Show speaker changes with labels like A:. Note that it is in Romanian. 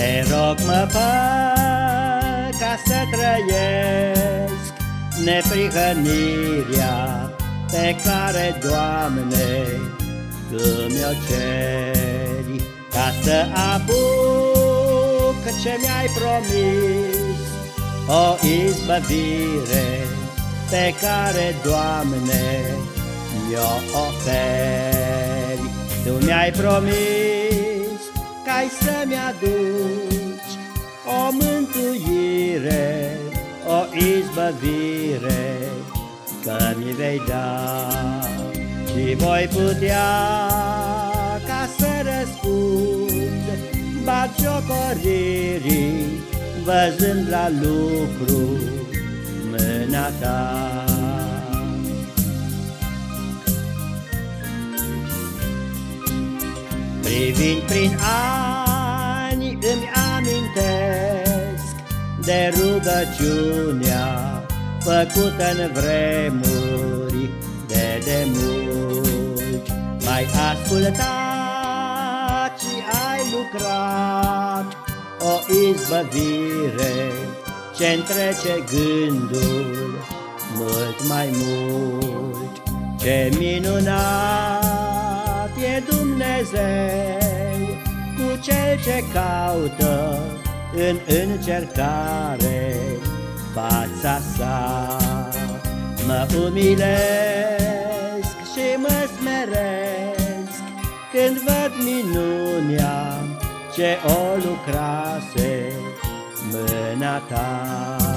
A: Te rog mă fă ca să trăiesc Neprihănirea pe care, Doamne, Tu mi-o ceri. Ca să apuc ce mi-ai promis O izbăvire pe care, Doamne, mi-o oferi. Tu mi-ai promis izbăvire Că mi vei da. Și voi putea ca să răspund Batjocoririi văzând la lucru mâna ta. Privind prin ani îmi amintesc De rugăciunea făcută în vremuri de demult. Mai ascultat și ai lucrat O izbăvire ce-ntrece gândul mult mai mult. Ce minunat e Dumnezeu cu cel ce caută în încercare fața sa. Mă umilesc și mă smeresc când văd minunia ce o lucrase mâna ta.